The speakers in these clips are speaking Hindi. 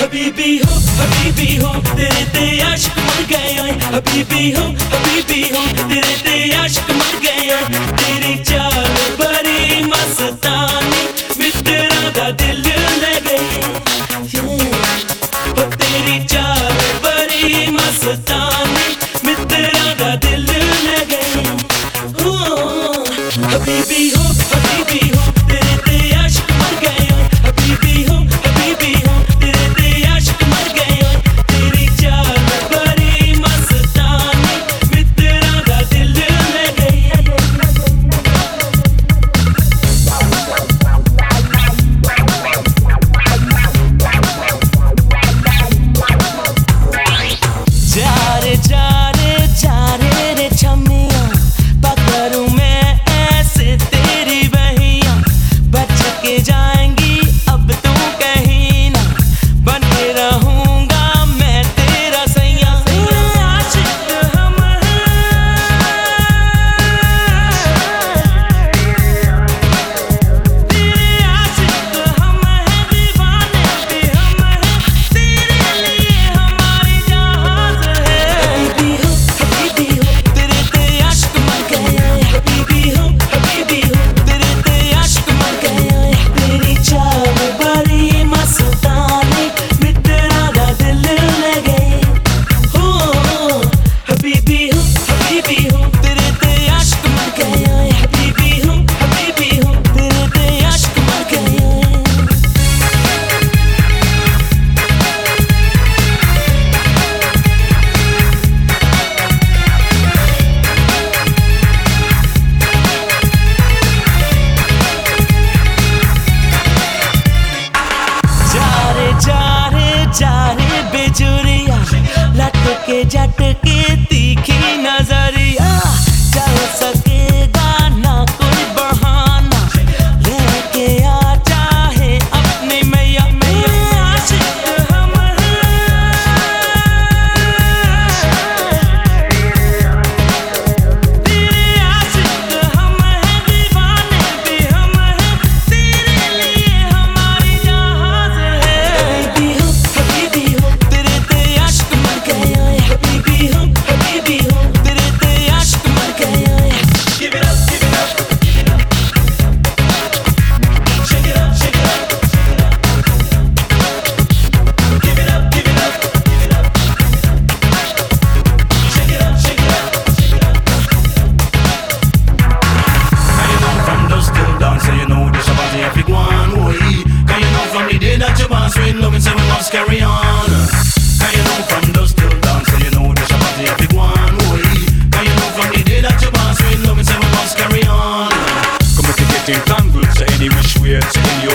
हबीबी हो हबीबी हो, तेरे ते आशिक मर गए हबीबी हो हबीबी हो, तेरे ते आशिक मर गए तेरे चा ya te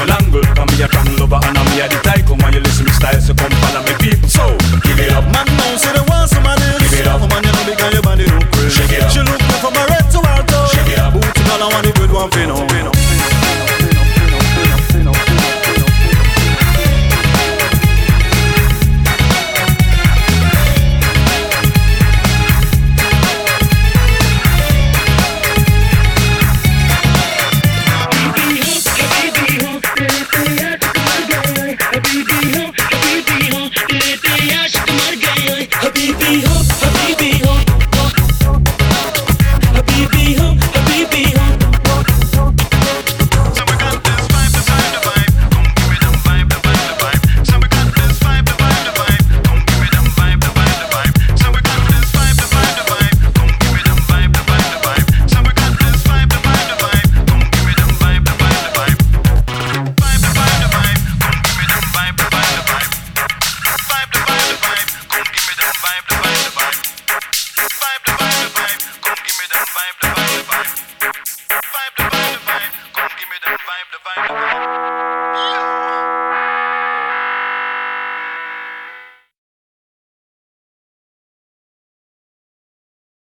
go langle Come here, come lover and I'm here. The tycoon When you listen to style, so come